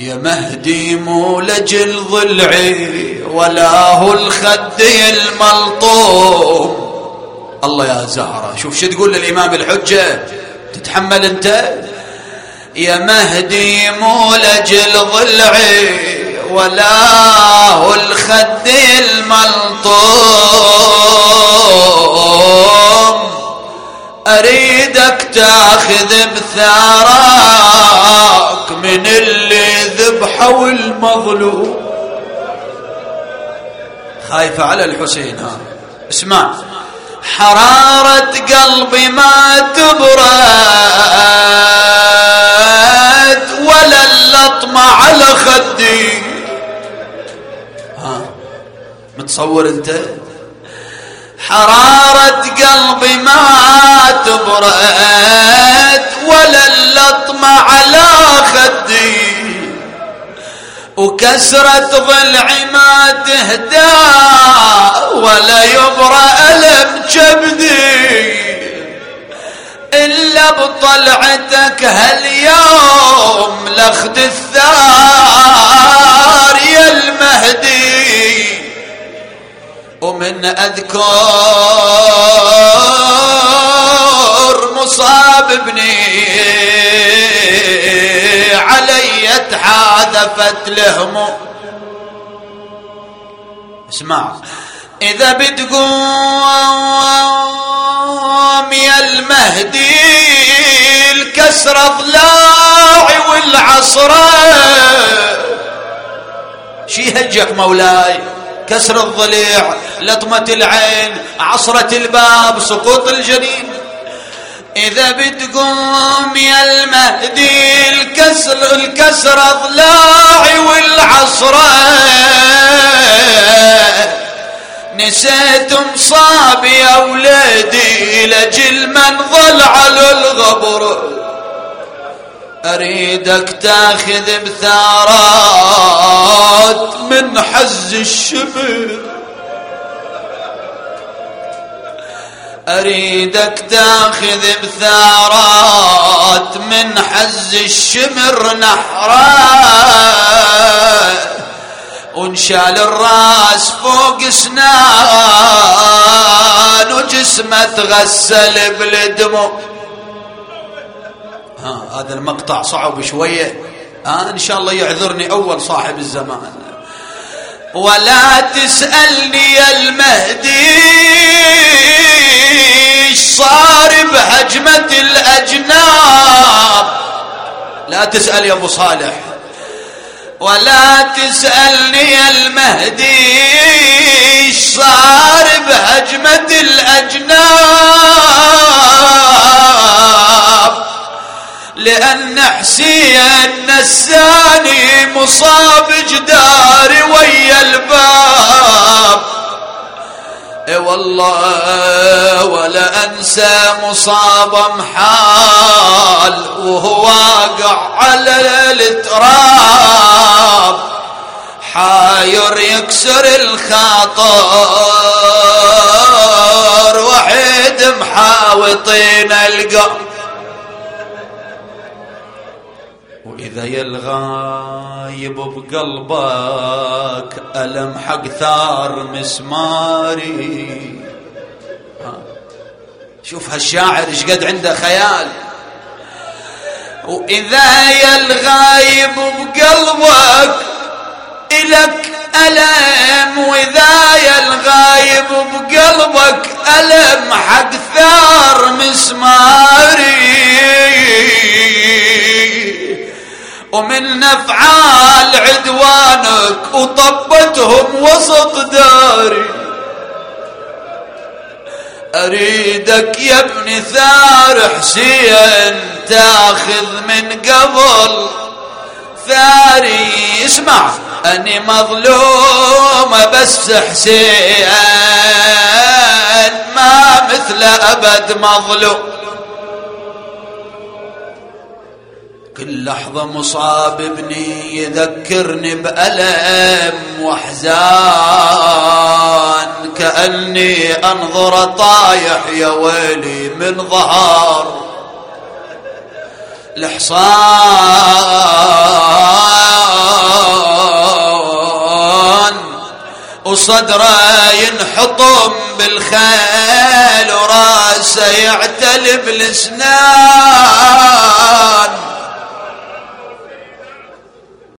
يا مهدي مولج الضلعي ولا هو الخدي الملطوم. الله يا زهرة شوف شو تقول للإمام الحجة؟ تتحمل أنت؟ يا مهدي مولج الضلعي ولا هو الخدي الملطوم. أريدك تاخذ بثارك من اللي ذبحوا المظلوم. خايفة على الحسين ها. اسمع. حرارة قلبي ما تبرد ولا اللطمة على خدي. ها. متصور أنت؟ حرارة قلبي ما تبرد ولا اللطمة على وكسرة ضلعي ما تهدى ولا يبرى ألم كبدي إلا بطلعتك هاليوم لخد الثار يا المهدي. ومن أذكر مصاب ابني علي تحاذفت لهم. اسمع. إذا بتقوم يا المهدي الكسر ضلاعي والعصرة شي هجك مولاي؟ كسر الضليع لطمة العين عصرة الباب سقوط الجنين. إذا بتقوم يا المهدي الكسر الكسر ضلاعي والعصرة نسيت مصابي يا لجل من ظل على الغبر أريدك تاخذ بثارات من حز الشمر. أريدك تاخذ بثارات من حز الشمر نحرات ونشال الراس فوق سنان وجسمه تغسل بالدموع ها هذا المقطع صعب شوية. ها إن شاء الله يعذرني أول صاحب الزمان. ولا تسألني المهدي صار بهجمة الأجناب؟ لا تسأل يا أبو صالح. ولا تسألني المهدي صار بهجمة الأجناب؟ لأن حسين نساني مصاب جداري والله ولا أنسى مصاب محال وهو واقع على التراب. حاير يكسر الخاطر وحيد محاوطين القلب. وإذا يلغايب بقلبك ألم حق ثار مسماري. شوف هالشاعر إيش قد عنده خيال. وإذا يلغايب بقلبك إلك ألم وإذا يلغايب بقلبك ألم حق ثار مسماري. ومن نفعال عدوانك وطبتهم وسط داري. أريدك يا ابن ثار حسين تاخذ من قبل. ثاري اسمع أني مظلومة بس حسين ما مثل أبد مظلوم. اللحظة مصاب ابني يذكرني بألم وأحزان كأني أنظر طايح يا ويلي من ظهر الحصان وصدره ينحطم بالخيل وراسه يعتلب الإسنان.